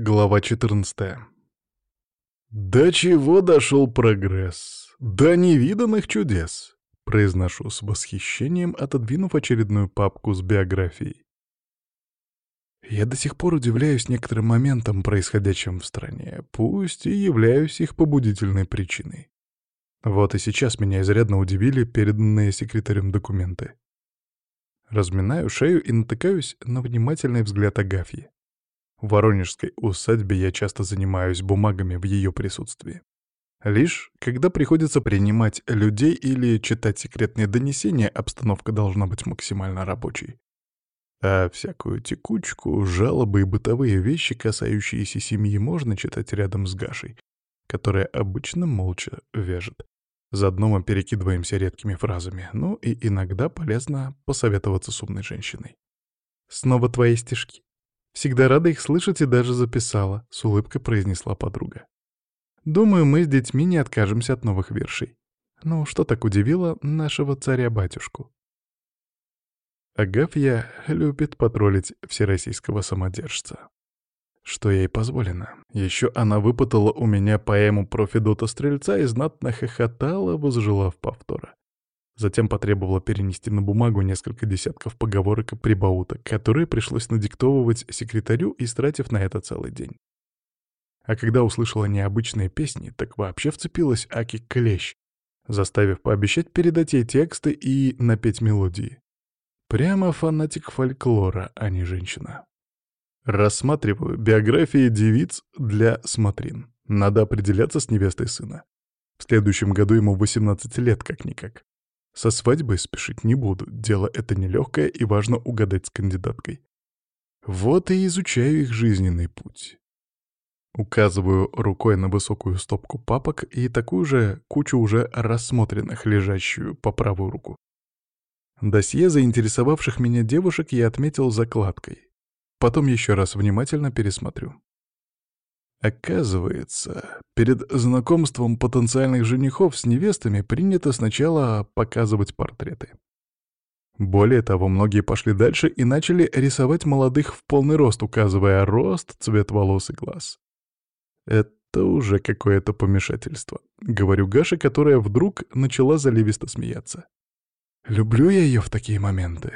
Глава 14 «До чего дошел прогресс? До невиданных чудес!» Произношу с восхищением, отодвинув очередную папку с биографией. Я до сих пор удивляюсь некоторым моментам, происходящим в стране, пусть и являюсь их побудительной причиной. Вот и сейчас меня изрядно удивили переданные секретарем документы. Разминаю шею и натыкаюсь на внимательный взгляд Агафьи. В воронежской усадьбе я часто занимаюсь бумагами в ее присутствии. Лишь когда приходится принимать людей или читать секретные донесения, обстановка должна быть максимально рабочей. А всякую текучку, жалобы и бытовые вещи, касающиеся семьи, можно читать рядом с Гашей, которая обычно молча вяжет. Заодно мы перекидываемся редкими фразами, ну и иногда полезно посоветоваться с умной женщиной. «Снова твои стишки?» Всегда рада их слышать и даже записала», — с улыбкой произнесла подруга. «Думаю, мы с детьми не откажемся от новых вершей. Ну, что так удивило нашего царя-батюшку?» Агафья любит потроллить всероссийского самодержца. Что ей позволено. Еще она выпытала у меня поэму про Федота Стрельца и знатно хохотала, возжелав повтора. Затем потребовала перенести на бумагу несколько десятков поговорок и прибауток, которые пришлось надиктовывать секретарю, истратив на это целый день. А когда услышала необычные песни, так вообще вцепилась Аки Клещ, заставив пообещать передать ей тексты и напеть мелодии. Прямо фанатик фольклора, а не женщина. Рассматриваю биографии девиц для смотрин. Надо определяться с невестой сына. В следующем году ему 18 лет как-никак. Со свадьбой спешить не буду, дело это нелегкое и важно угадать с кандидаткой. Вот и изучаю их жизненный путь. Указываю рукой на высокую стопку папок и такую же кучу уже рассмотренных, лежащую по правую руку. Досье заинтересовавших меня девушек я отметил закладкой. Потом еще раз внимательно пересмотрю. Оказывается, перед знакомством потенциальных женихов с невестами принято сначала показывать портреты. Более того, многие пошли дальше и начали рисовать молодых в полный рост, указывая рост, цвет волос и глаз. Это уже какое-то помешательство. Говорю Гаше, которая вдруг начала заливисто смеяться. Люблю я ее в такие моменты.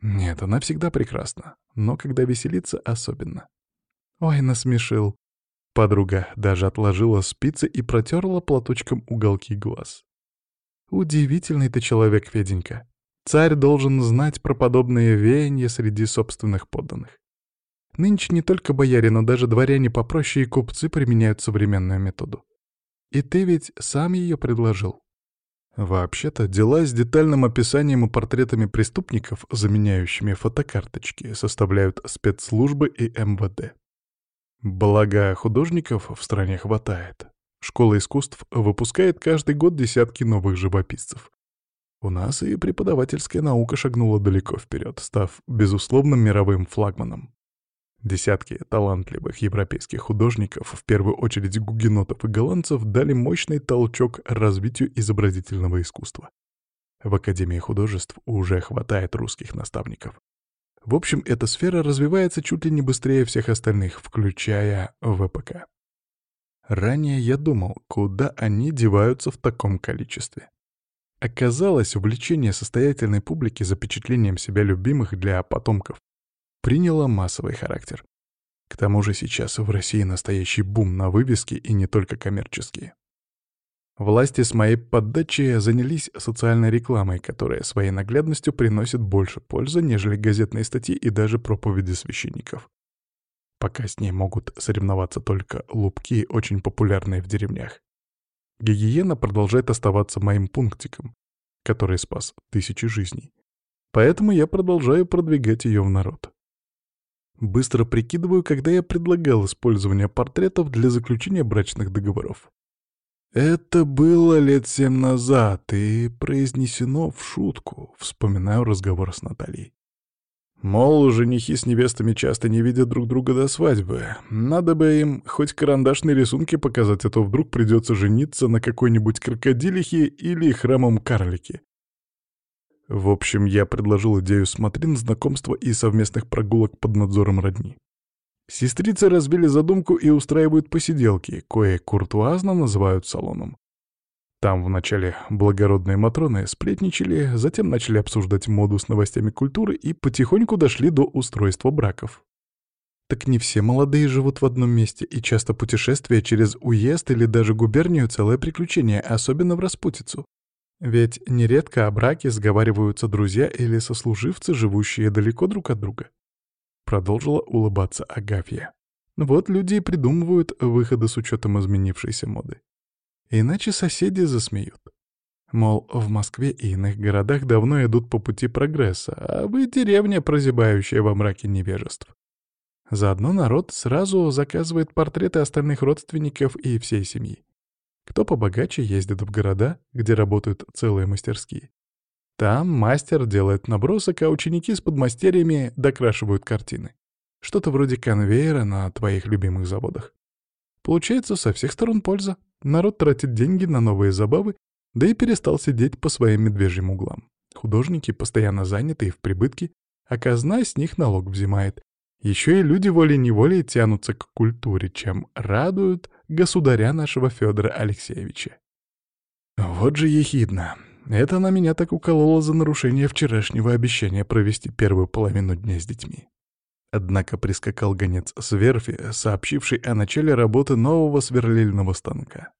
Нет, она всегда прекрасна, но когда веселится — особенно. Ой, насмешил. Подруга даже отложила спицы и протерла платочком уголки глаз. «Удивительный ты человек, Феденька. Царь должен знать про подобные веяния среди собственных подданных. Нынче не только бояре, но даже дворяне попроще и купцы применяют современную методу. И ты ведь сам ее предложил. Вообще-то, дела с детальным описанием и портретами преступников, заменяющими фотокарточки, составляют спецслужбы и МВД. Благо, художников в стране хватает. Школа искусств выпускает каждый год десятки новых живописцев. У нас и преподавательская наука шагнула далеко вперед, став безусловным мировым флагманом. Десятки талантливых европейских художников, в первую очередь гугенотов и голландцев, дали мощный толчок развитию изобразительного искусства. В Академии художеств уже хватает русских наставников. В общем, эта сфера развивается чуть ли не быстрее всех остальных, включая ВПК. Ранее я думал, куда они деваются в таком количестве. Оказалось, увлечение состоятельной публики запечатлением себя любимых для потомков приняло массовый характер. К тому же сейчас в России настоящий бум на вывески и не только коммерческие. Власти с моей поддачей занялись социальной рекламой, которая своей наглядностью приносит больше пользы, нежели газетные статьи и даже проповеди священников. Пока с ней могут соревноваться только лупки, очень популярные в деревнях. Гигиена продолжает оставаться моим пунктиком, который спас тысячи жизней. Поэтому я продолжаю продвигать ее в народ. Быстро прикидываю, когда я предлагал использование портретов для заключения брачных договоров. Это было лет семь назад и произнесено в шутку, вспоминаю разговор с Натальей. Мол, женихи с невестами часто не видят друг друга до свадьбы. Надо бы им хоть карандашные рисунки показать, а то вдруг придется жениться на какой-нибудь крокодилихе или храмом карлике. В общем, я предложил идею смотрин, знакомства и совместных прогулок под надзором родни. Сестрицы разбили задумку и устраивают посиделки, кое куртуазно называют салоном. Там вначале благородные матроны сплетничали, затем начали обсуждать моду с новостями культуры и потихоньку дошли до устройства браков. Так не все молодые живут в одном месте, и часто путешествие через уезд или даже губернию — целое приключение, особенно в распутицу. Ведь нередко о браке сговариваются друзья или сослуживцы, живущие далеко друг от друга. Продолжила улыбаться Агафья. Вот люди и придумывают выходы с учетом изменившейся моды. Иначе соседи засмеют. Мол, в Москве и иных городах давно идут по пути прогресса, а вы деревня, прозябающая во мраке невежеств. Заодно народ сразу заказывает портреты остальных родственников и всей семьи. Кто побогаче ездит в города, где работают целые мастерские. Там мастер делает набросок, а ученики с подмастерьями докрашивают картины. Что-то вроде конвейера на твоих любимых заводах. Получается, со всех сторон польза. Народ тратит деньги на новые забавы, да и перестал сидеть по своим медвежьим углам. Художники постоянно заняты и в прибытке, а казна с них налог взимает. Еще и люди волей-неволей тянутся к культуре, чем радуют государя нашего Федора Алексеевича. Вот же ехидно. Это на меня так укололо за нарушение вчерашнего обещания провести первую половину дня с детьми. Однако прискакал гонец с верфи, сообщивший о начале работы нового сверлильного станка.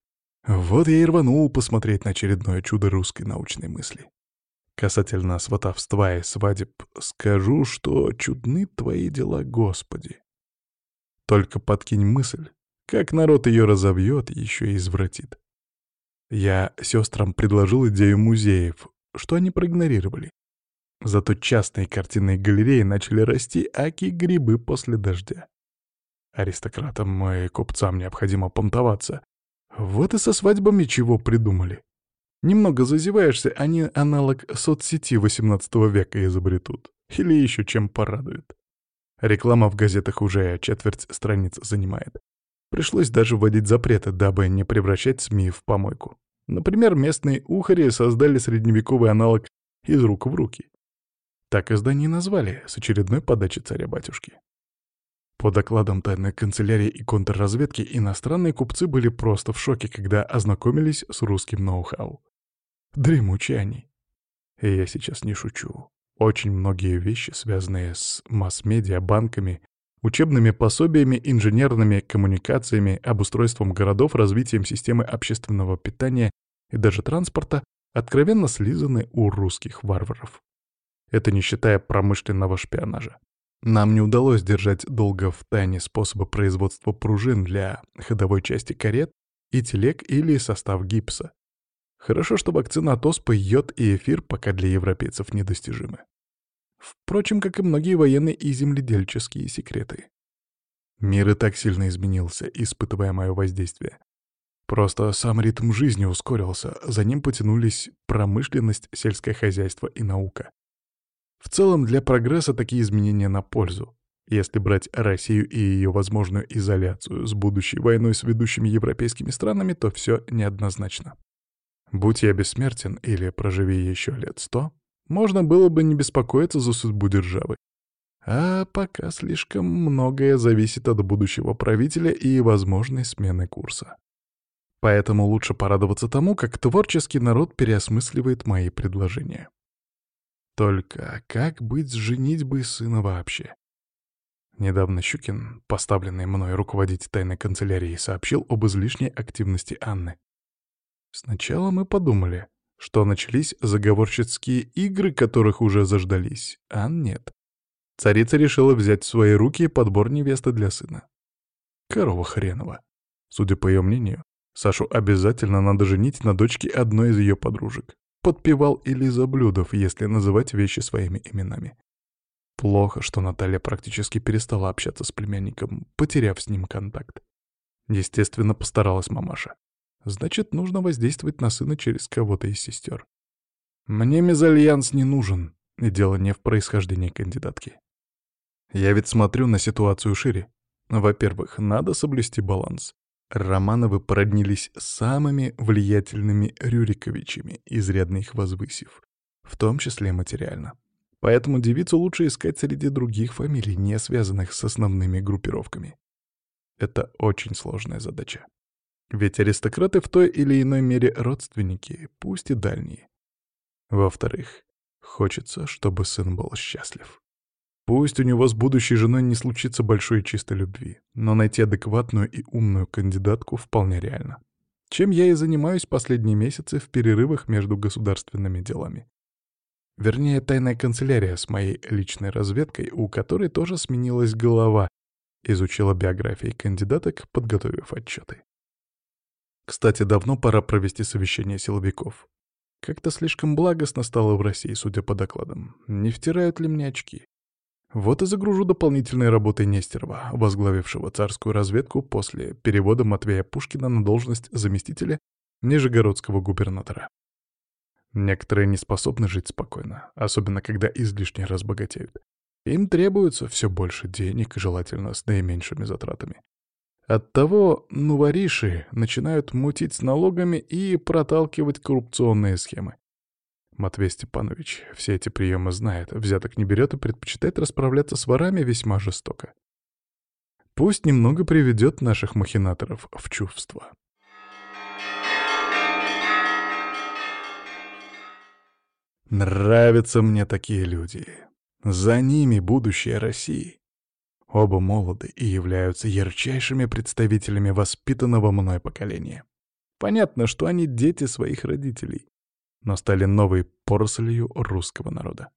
Вот я и рванул посмотреть на очередное чудо русской научной мысли. Касательно сватовства и свадеб, скажу, что чудны твои дела, Господи. Только подкинь мысль, как народ ее разовьет, еще и извратит. Я сестрам предложил идею музеев, что они проигнорировали. Зато частные картинные галереи начали расти, аки грибы после дождя. Аристократам и купцам необходимо понтоваться. Вот и со свадьбами чего придумали. Немного зазеваешься, они аналог соцсети XVIII века изобретут. Или еще чем порадуют. Реклама в газетах уже четверть страниц занимает. Пришлось даже вводить запреты, дабы не превращать СМИ в помойку. Например, местные ухари создали средневековый аналог из рук в руки. Так издание назвали, с очередной подачи царя-батюшки. По докладам тайной канцелярии и контрразведки, иностранные купцы были просто в шоке, когда ознакомились с русским ноу-хау. Дремучие они. И я сейчас не шучу. Очень многие вещи, связанные с масс-медиа, банками, учебными пособиями, инженерными коммуникациями, обустройством городов, развитием системы общественного питания и даже транспорта, откровенно слизаны у русских варваров. Это не считая промышленного шпионажа. Нам не удалось держать долго в тайне способы производства пружин для ходовой части карет и телег или состав гипса. Хорошо, что вакцина от оспы, йод и эфир пока для европейцев недостижимы. Впрочем, как и многие военные и земледельческие секреты. Мир и так сильно изменился, испытывая мое воздействие. Просто сам ритм жизни ускорился, за ним потянулись промышленность, сельское хозяйство и наука. В целом, для прогресса такие изменения на пользу. Если брать Россию и ее возможную изоляцию с будущей войной с ведущими европейскими странами, то все неоднозначно. Будь я бессмертен или проживи еще лет сто, можно было бы не беспокоиться за судьбу державы. А пока слишком многое зависит от будущего правителя и возможной смены курса. Поэтому лучше порадоваться тому, как творческий народ переосмысливает мои предложения. Только как быть с женитьбой сына вообще? Недавно Щукин, поставленный мной руководить тайной канцелярией, сообщил об излишней активности Анны. Сначала мы подумали, что начались заговорщицкие игры, которых уже заждались, а нет. Царица решила взять в свои руки подбор невесты для сына. Корова хренова. Судя по ее мнению, Сашу обязательно надо женить на дочке одной из ее подружек подпевал или Блюдов, если называть вещи своими именами. Плохо, что Наталья практически перестала общаться с племянником, потеряв с ним контакт. Естественно, постаралась мамаша. Значит, нужно воздействовать на сына через кого-то из сестер. Мне мезальянс не нужен, и дело не в происхождении кандидатки. Я ведь смотрю на ситуацию шире. Во-первых, надо соблюсти баланс. Романовы породнились самыми влиятельными Рюриковичами, изрядно их возвысив, в том числе материально. Поэтому девицу лучше искать среди других фамилий, не связанных с основными группировками. Это очень сложная задача. Ведь аристократы в той или иной мере родственники, пусть и дальние. Во-вторых, хочется, чтобы сын был счастлив. Пусть у него с будущей женой не случится большой и чистой любви, но найти адекватную и умную кандидатку вполне реально. Чем я и занимаюсь последние месяцы в перерывах между государственными делами. Вернее, тайная канцелярия с моей личной разведкой, у которой тоже сменилась голова, изучила биографии кандидаток, подготовив отчеты. Кстати, давно пора провести совещание силовиков. Как-то слишком благостно стало в России, судя по докладам. Не втирают ли мне очки? Вот и загружу дополнительной работой Нестерова, возглавившего царскую разведку после перевода Матвея Пушкина на должность заместителя Нижегородского губернатора. Некоторые не способны жить спокойно, особенно когда излишне разбогатеют. Им требуется все больше денег, желательно с наименьшими затратами. Оттого нувориши начинают мутить с налогами и проталкивать коррупционные схемы. Матвей Степанович все эти приемы знает, взяток не берет и предпочитает расправляться с ворами весьма жестоко. Пусть немного приведет наших махинаторов в чувство. Нравятся мне такие люди. За ними будущее России. Оба молоды и являются ярчайшими представителями воспитанного мной поколения. Понятно, что они дети своих родителей но стали новой порослью русского народа.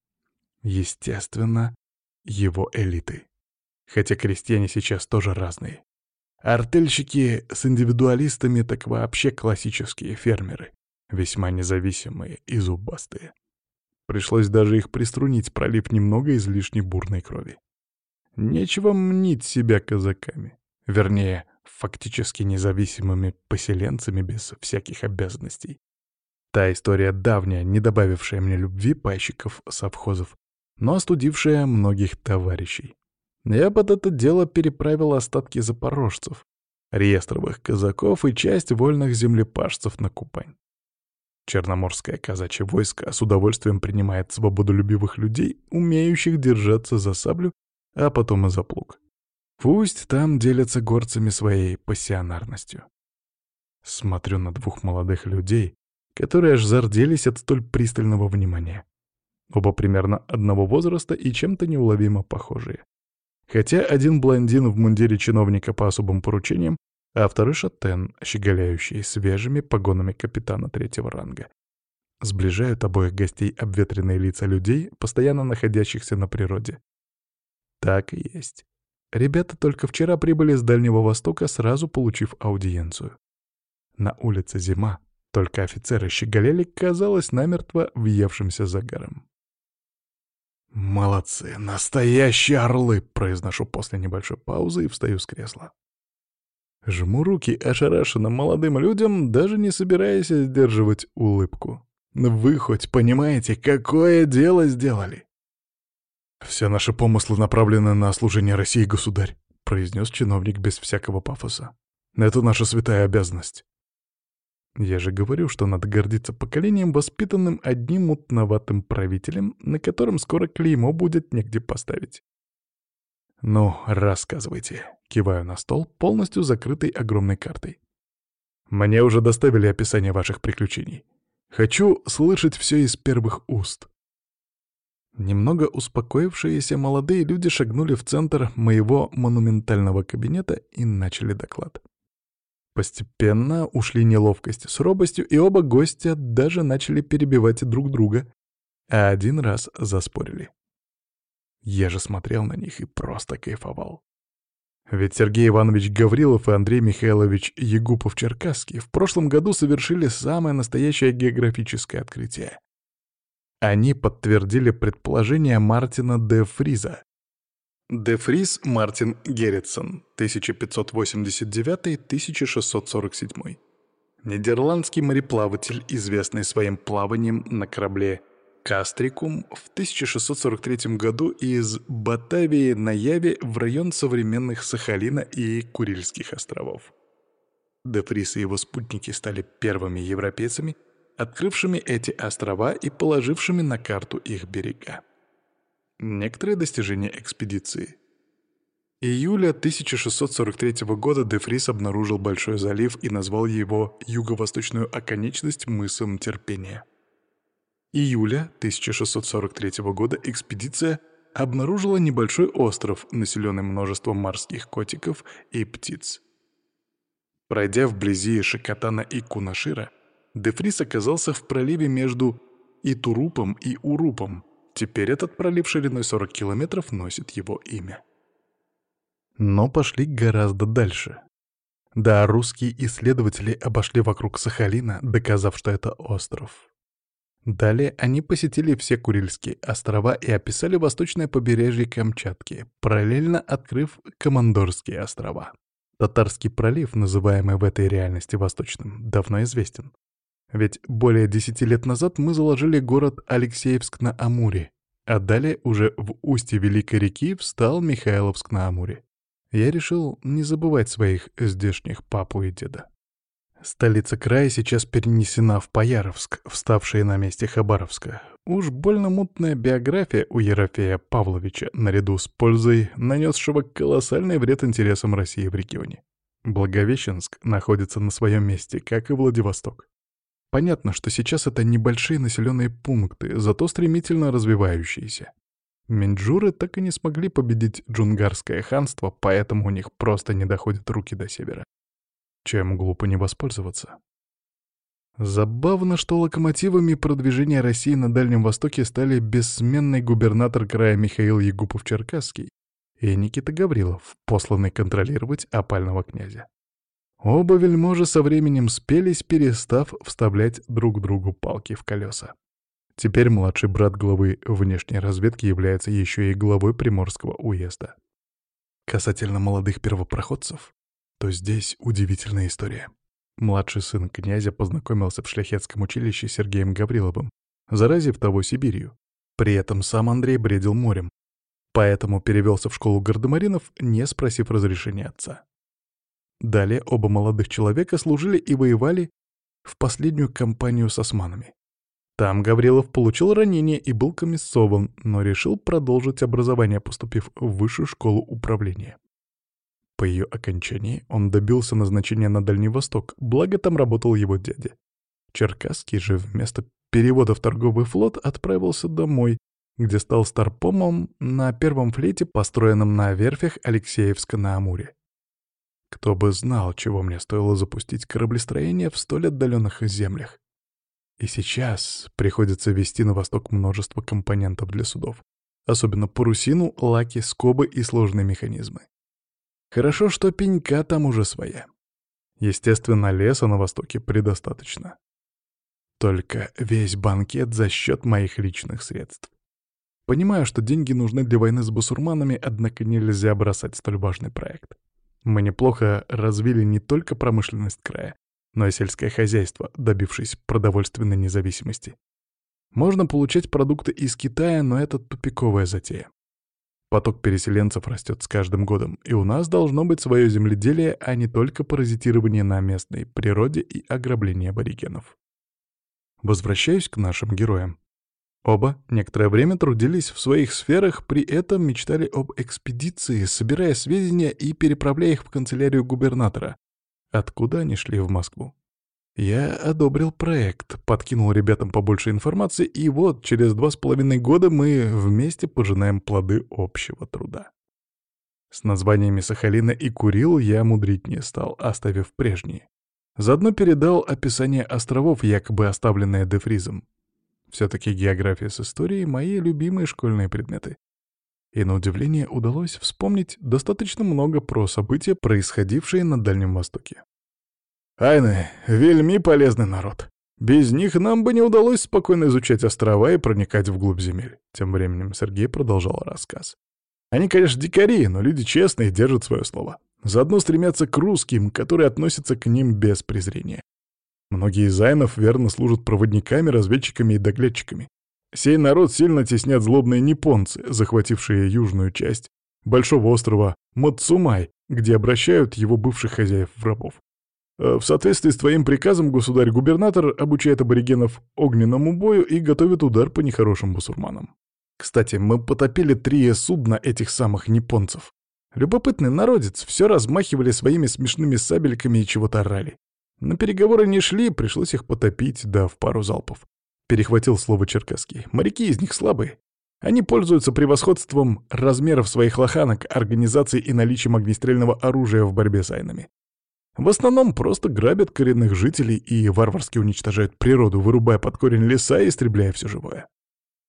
Естественно, его элиты. Хотя крестьяне сейчас тоже разные. Артельщики с индивидуалистами так вообще классические фермеры, весьма независимые и зубастые. Пришлось даже их приструнить, пролив немного излишней бурной крови. Нечего мнить себя казаками. Вернее, фактически независимыми поселенцами без всяких обязанностей. Та история давняя, не добавившая мне любви пайщиков совхозов, но остудившая многих товарищей. Я под это дело переправил остатки запорожцев, реестровых казаков и часть вольных землепашцев на Кубань. Черноморское казачье войско с удовольствием принимает свободолюбивых людей, умеющих держаться за саблю, а потом и за. Пусть там делятся горцами своей пассионарностью. Смотрю на двух молодых людей, которые аж зарделись от столь пристального внимания. Оба примерно одного возраста и чем-то неуловимо похожие. Хотя один блондин в мундире чиновника по особым поручениям, а второй шатен, щеголяющий свежими погонами капитана третьего ранга. Сближают обоих гостей обветренные лица людей, постоянно находящихся на природе. Так и есть. Ребята только вчера прибыли с Дальнего Востока, сразу получив аудиенцию. На улице зима, только офицеры щеголяли, казалось, намертво въевшимся загаром. «Молодцы, настоящие орлы!» — произношу после небольшой паузы и встаю с кресла. Жму руки ошарашенным молодым людям, даже не собираясь сдерживать улыбку. «Вы хоть понимаете, какое дело сделали?» «Все наши помыслы направлены на служение России, государь», — произнес чиновник без всякого пафоса. «Это наша святая обязанность. Я же говорю, что надо гордиться поколением, воспитанным одним мутноватым правителем, на котором скоро клеймо будет негде поставить. «Ну, рассказывайте», — киваю на стол, полностью закрытый огромной картой. «Мне уже доставили описание ваших приключений. Хочу слышать все из первых уст». Немного успокоившиеся молодые люди шагнули в центр моего монументального кабинета и начали доклад. Постепенно ушли неловкость с робостью, и оба гостя даже начали перебивать друг друга, а один раз заспорили. Я же смотрел на них и просто кайфовал. Ведь Сергей Иванович Гаврилов и Андрей Михайлович Егупов-Черкасский в прошлом году совершили самое настоящее географическое открытие. Они подтвердили предположение Мартина де Фриза, Де Фрис Мартин Герритсон, 1589-1647. Нидерландский мореплаватель, известный своим плаванием на корабле «Кастрикум» в 1643 году из Батавии на Яве в район современных Сахалина и Курильских островов. Де Фрис и его спутники стали первыми европейцами, открывшими эти острова и положившими на карту их берега. Некоторые достижения экспедиции. Июля 1643 года Дефрис обнаружил Большой залив и назвал его юго-восточную оконечность мысом Терпения. Июля 1643 года экспедиция обнаружила небольшой остров, населенный множеством морских котиков и птиц. Пройдя вблизи Шикотана и Кунашира, Дефрис оказался в проливе между Итурупом и Урупом. Теперь этот пролив шириной 40 километров носит его имя. Но пошли гораздо дальше. Да, русские исследователи обошли вокруг Сахалина, доказав, что это остров. Далее они посетили все Курильские острова и описали восточное побережье Камчатки, параллельно открыв Командорские острова. Татарский пролив, называемый в этой реальности Восточным, давно известен. Ведь более десяти лет назад мы заложили город Алексеевск на Амуре, а далее уже в устье Великой реки встал Михайловск на Амуре. Я решил не забывать своих здешних папу и деда. Столица края сейчас перенесена в Паяровск, вставший на месте Хабаровска. Уж больно мутная биография у Ерофея Павловича, наряду с пользой, нанесшего колоссальный вред интересам России в регионе. Благовещенск находится на своем месте, как и Владивосток. Понятно, что сейчас это небольшие населенные пункты, зато стремительно развивающиеся. Минджуры так и не смогли победить джунгарское ханство, поэтому у них просто не доходят руки до севера. Чем глупо не воспользоваться? Забавно, что локомотивами продвижения России на Дальнем Востоке стали бессменный губернатор края Михаил Егупов-Черкасский и Никита Гаврилов, посланный контролировать опального князя. Оба вельможи со временем спелись, перестав вставлять друг другу палки в колеса. Теперь младший брат главы внешней разведки является еще и главой Приморского уезда. Касательно молодых первопроходцев, то здесь удивительная история. Младший сын князя познакомился в шляхетском училище с Сергеем Гавриловым, заразив того Сибирью. При этом сам Андрей бредил морем, поэтому перевелся в школу гардемаринов, не спросив разрешения отца. Далее оба молодых человека служили и воевали в последнюю кампанию с османами. Там Гаврилов получил ранение и был комиссован, но решил продолжить образование, поступив в высшую школу управления. По ее окончании он добился назначения на Дальний Восток, благо там работал его дядя. Черкасский же вместо перевода в торговый флот отправился домой, где стал старпомом на первом флете, построенном на верфях Алексеевска на Амуре. Кто бы знал, чего мне стоило запустить кораблестроение в столь отдаленных землях. И сейчас приходится вести на восток множество компонентов для судов, особенно парусину, лаки, скобы и сложные механизмы. Хорошо, что пенька там уже своя. Естественно, леса на востоке предостаточно. Только весь банкет за счет моих личных средств. Понимаю, что деньги нужны для войны с басурманами, однако нельзя бросать столь важный проект. Мы неплохо развили не только промышленность края, но и сельское хозяйство, добившись продовольственной независимости. Можно получать продукты из Китая, но это тупиковая затея. Поток переселенцев растет с каждым годом, и у нас должно быть свое земледелие, а не только паразитирование на местной природе и ограбление аборигенов. Возвращаюсь к нашим героям. Оба некоторое время трудились в своих сферах, при этом мечтали об экспедиции, собирая сведения и переправляя их в канцелярию губернатора, откуда они шли в Москву. Я одобрил проект, подкинул ребятам побольше информации, и вот через два с половиной года мы вместе пожинаем плоды общего труда. С названиями Сахалина и Курил я мудрить не стал, оставив прежние. Заодно передал описание островов, якобы оставленное Дефризом. Все-таки география с историей — мои любимые школьные предметы. И на удивление удалось вспомнить достаточно много про события, происходившие на Дальнем Востоке. Айны — вельми полезный народ. Без них нам бы не удалось спокойно изучать острова и проникать вглубь земель. Тем временем Сергей продолжал рассказ. Они, конечно, дикари, но люди честные, держат свое слово. Заодно стремятся к русским, которые относятся к ним без презрения. Многие из верно служат проводниками, разведчиками и доглядчиками. Сей народ сильно теснят злобные японцы, захватившие южную часть большого острова Мацумай, где обращают его бывших хозяев в рабов. Э, в соответствии с твоим приказом, государь-губернатор обучает аборигенов огненному бою и готовит удар по нехорошим бусурманам. Кстати, мы потопили три судна этих самых японцев. Любопытный народец, все размахивали своими смешными сабельками и чего-то орали. На переговоры не шли, пришлось их потопить, да в пару залпов. Перехватил слово черкасский. Моряки из них слабые. Они пользуются превосходством размеров своих лоханок, организации и наличием огнестрельного оружия в борьбе с айнами. В основном просто грабят коренных жителей и варварски уничтожают природу, вырубая под корень леса и истребляя все живое.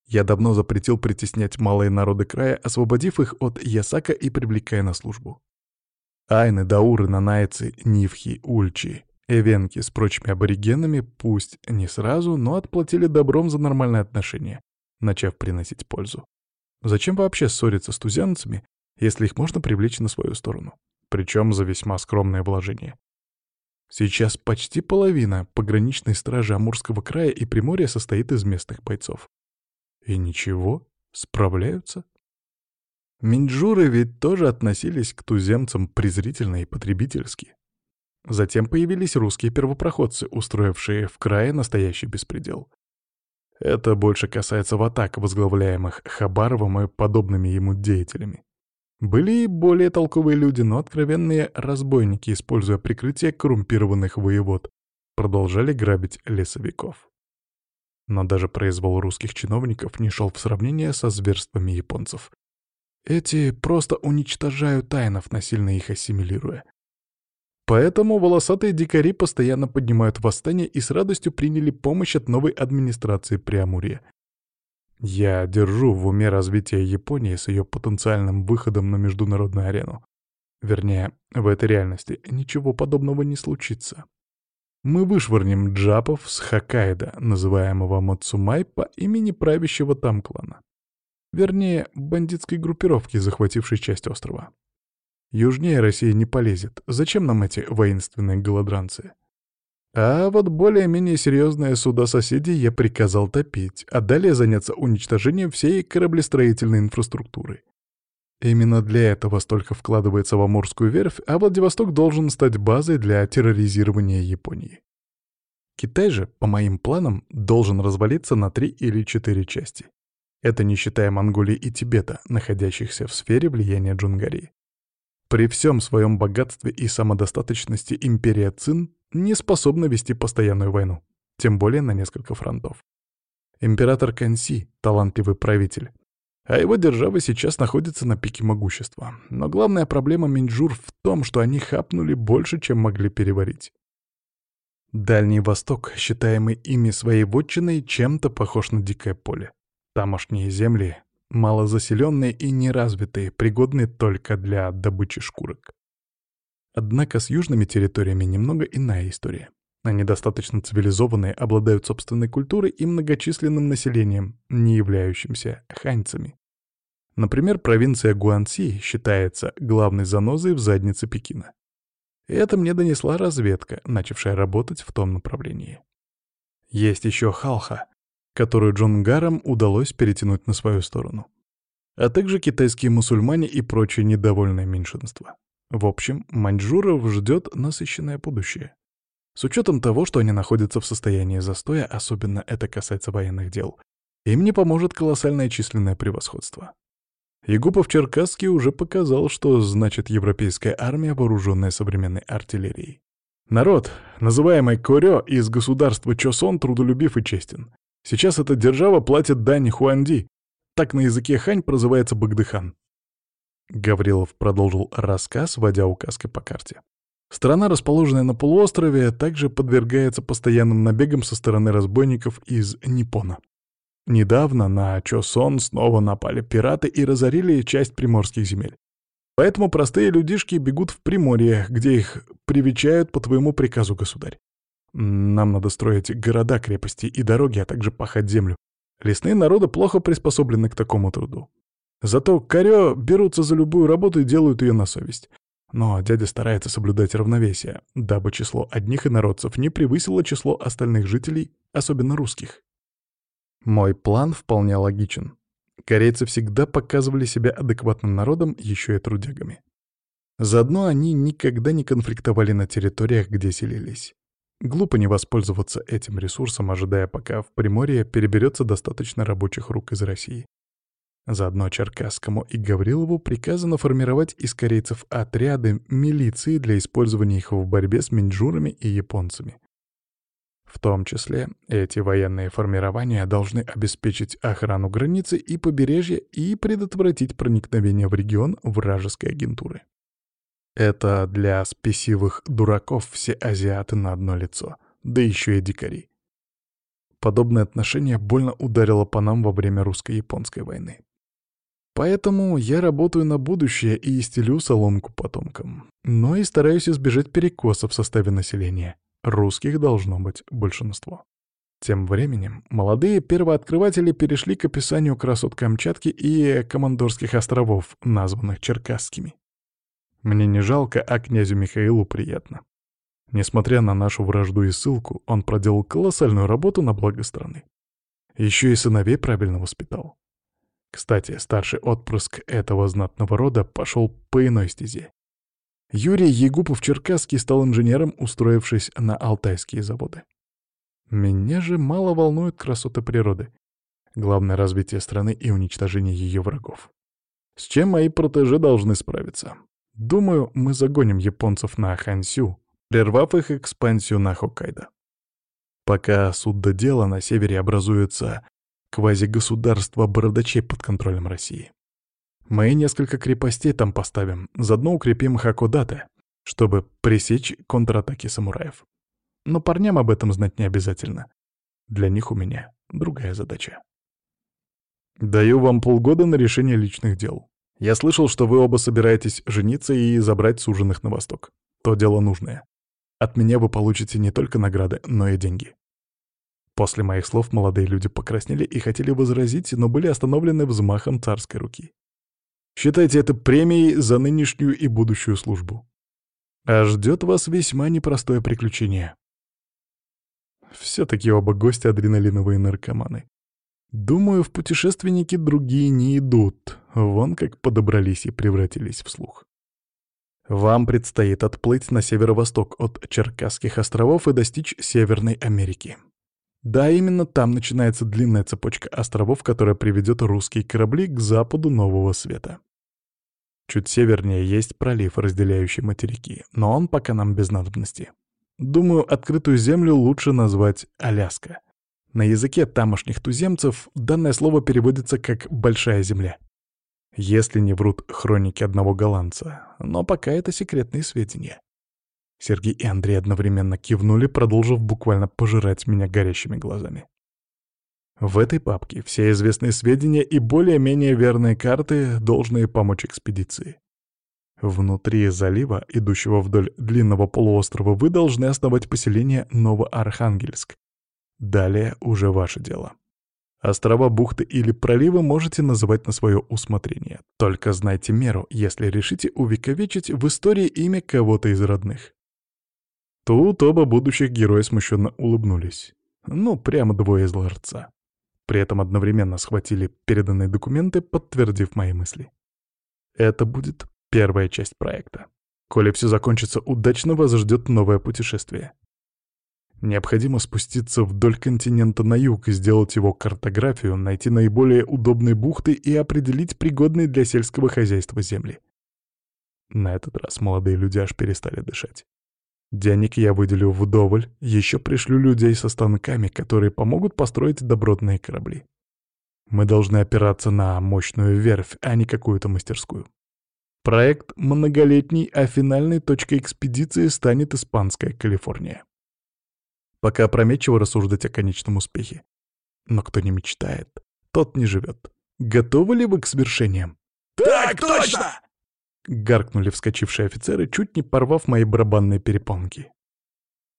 Я давно запретил притеснять малые народы края, освободив их от ясака и привлекая на службу. Айны, дауры, нанайцы, нивхи, ульчи, эвенки с прочими аборигенами пусть не сразу, но отплатили добром за нормальные отношения, начав приносить пользу. Зачем вообще ссориться с тузянцами, если их можно привлечь на свою сторону? Причем за весьма скромное вложение. Сейчас почти половина пограничной стражи Амурского края и Приморья состоит из местных бойцов. И ничего, справляются. Минджуры ведь тоже относились к туземцам презрительно и потребительски. Затем появились русские первопроходцы, устроившие в крае настоящий беспредел. Это больше касается ватак, возглавляемых Хабаровым и подобными ему деятелями. Были и более толковые люди, но откровенные разбойники, используя прикрытие коррумпированных воевод, продолжали грабить лесовиков. Но даже произвол русских чиновников не шел в сравнение со зверствами японцев. Эти просто уничтожают тайнов, насильно их ассимилируя. Поэтому волосатые дикари постоянно поднимают восстание и с радостью приняли помощь от новой администрации Преамурья. Я держу в уме развитие Японии с ее потенциальным выходом на международную арену. Вернее, в этой реальности ничего подобного не случится. Мы вышвырнем джапов с Хоккайдо, называемого Мацумай по имени правящего там клана. Вернее, бандитской группировки, захватившей часть острова. Южнее Россия не полезет. Зачем нам эти воинственные голодранцы? А вот более-менее серьезные суда соседей я приказал топить, а далее заняться уничтожением всей кораблестроительной инфраструктуры. Именно для этого столько вкладывается в Амурскую верфь, а Владивосток должен стать базой для терроризирования Японии. Китай же, по моим планам, должен развалиться на три или четыре части. Это не считая Монголии и Тибета, находящихся в сфере влияния Джунгарии. При всем своем богатстве и самодостаточности империя Цин не способна вести постоянную войну, тем более на несколько фронтов. Император Канси — талантливый правитель, а его держава сейчас находится на пике могущества. Но главная проблема Минджур в том, что они хапнули больше, чем могли переварить. Дальний Восток, считаемый ими своей вотчиной, чем-то похож на дикое поле. Тамошние земли малозаселенные и неразвитые, пригодные только для добычи шкурок. Однако с южными территориями немного иная история. Они достаточно цивилизованные, обладают собственной культурой и многочисленным населением, не являющимся ханьцами. Например, провинция Гуанси считается главной занозой в заднице Пекина. И это мне донесла разведка, начавшая работать в том направлении. Есть еще Халха, которую Джунгарам удалось перетянуть на свою сторону. А также китайские мусульмане и прочие недовольные меньшинства. В общем, маньчжуров ждет насыщенное будущее. С учетом того, что они находятся в состоянии застоя, особенно это касается военных дел, им не поможет колоссальное численное превосходство. Егупов-Черкасский уже показал, что значит европейская армия, вооруженная современной артиллерией. Народ, называемый Корё из государства Чосон, трудолюбив и честен. Сейчас эта держава платит дань Хуанди. Так на языке хань прозывается Багдыхан. Гаврилов продолжил рассказ, водя указкой по карте. Страна, расположенная на полуострове, также подвергается постоянным набегам со стороны разбойников из Ниппона. Недавно на Чосон снова напали пираты и разорили часть приморских земель. Поэтому простые людишки бегут в Приморье, где их привечают по твоему приказу, государь. Нам надо строить города, крепости и дороги, а также пахать землю. Лесные народы плохо приспособлены к такому труду. Зато корё берутся за любую работу и делают ее на совесть. Но дядя старается соблюдать равновесие, дабы число одних инородцев не превысило число остальных жителей, особенно русских. Мой план вполне логичен. Корейцы всегда показывали себя адекватным народом, еще и трудягами. Заодно они никогда не конфликтовали на территориях, где селились. Глупо не воспользоваться этим ресурсом, ожидая, пока в Приморье переберется достаточно рабочих рук из России. Заодно Черкасскому и Гаврилову приказано формировать из корейцев отряды милиции для использования их в борьбе с минджурами и японцами. В том числе эти военные формирования должны обеспечить охрану границы и побережья и предотвратить проникновение в регион вражеской агентуры. Это для спесивых дураков все азиаты на одно лицо, да еще и дикари. Подобное отношение больно ударило по нам во время русско-японской войны. Поэтому я работаю на будущее и стелю соломку потомкам. Но и стараюсь избежать перекоса в составе населения. Русских должно быть большинство. Тем временем молодые первооткрыватели перешли к описанию красот Камчатки и Командорских островов, названных Черкасскими. Мне не жалко, а князю Михаилу приятно. Несмотря на нашу вражду и ссылку, он проделал колоссальную работу на благо страны. Еще и сыновей правильно воспитал. Кстати, старший отпрыск этого знатного рода пошел по иной стезе. Юрий Егупов-Черкасский стал инженером, устроившись на алтайские заводы. Меня же мало волнуют красоты природы. Главное — развитие страны и уничтожение ее врагов. С чем мои протежи должны справиться? Думаю, мы загоним японцев на Хансю, прервав их экспансию на Хоккайдо. Пока суд до дела на севере образуется квазигосударство бородачей под контролем России. Мы несколько крепостей там поставим, заодно укрепим Хакодате, чтобы пресечь контратаки самураев. Но парням об этом знать не обязательно. Для них у меня другая задача. Даю вам полгода на решение личных дел. Я слышал, что вы оба собираетесь жениться и забрать суженых на восток. То дело нужное. От меня вы получите не только награды, но и деньги. После моих слов молодые люди покраснели и хотели возразить, но были остановлены взмахом царской руки. Считайте это премией за нынешнюю и будущую службу. А ждет вас весьма непростое приключение. Все-таки оба гости адреналиновые наркоманы. Думаю, в путешественники другие не идут. Вон как подобрались и превратились в слух. Вам предстоит отплыть на северо-восток от Черкасских островов и достичь Северной Америки. Да, именно там начинается длинная цепочка островов, которая приведет русские корабли к западу Нового Света. Чуть севернее есть пролив, разделяющий материки, но он пока нам без надобности. Думаю, открытую землю лучше назвать Аляска. На языке тамошних туземцев данное слово переводится как «большая земля». Если не врут хроники одного голландца, но пока это секретные сведения. Сергей и Андрей одновременно кивнули, продолжив буквально пожирать меня горящими глазами. В этой папке все известные сведения и более-менее верные карты, должны помочь экспедиции. Внутри залива, идущего вдоль длинного полуострова, вы должны основать поселение Новоархангельск. Далее уже ваше дело. Острова, бухты или проливы можете называть на свое усмотрение. Только знайте меру, если решите увековечить в истории имя кого-то из родных. Тут оба будущих героя смущенно улыбнулись. Ну, прямо двое из ларца. При этом одновременно схватили переданные документы, подтвердив мои мысли. Это будет первая часть проекта. Коли все закончится удачно, вас ждет новое путешествие. Необходимо спуститься вдоль континента на юг сделать его картографию, найти наиболее удобные бухты и определить пригодные для сельского хозяйства земли. На этот раз молодые люди аж перестали дышать. Денег я выделю вдоволь, еще пришлю людей со станками, которые помогут построить добротные корабли. Мы должны опираться на мощную верфь, а не какую-то мастерскую. Проект многолетний, а финальной точкой экспедиции станет Испанская Калифорния. Пока опрометчиво рассуждать о конечном успехе. Но кто не мечтает, тот не живет. Готовы ли вы к свершениям? «Так точно!» Гаркнули вскочившие офицеры, чуть не порвав мои барабанные перепонки.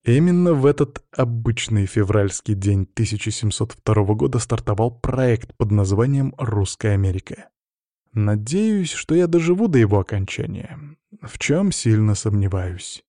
Именно в этот обычный февральский день 1702 года стартовал проект под названием «Русская Америка». Надеюсь, что я доживу до его окончания, в чем сильно сомневаюсь.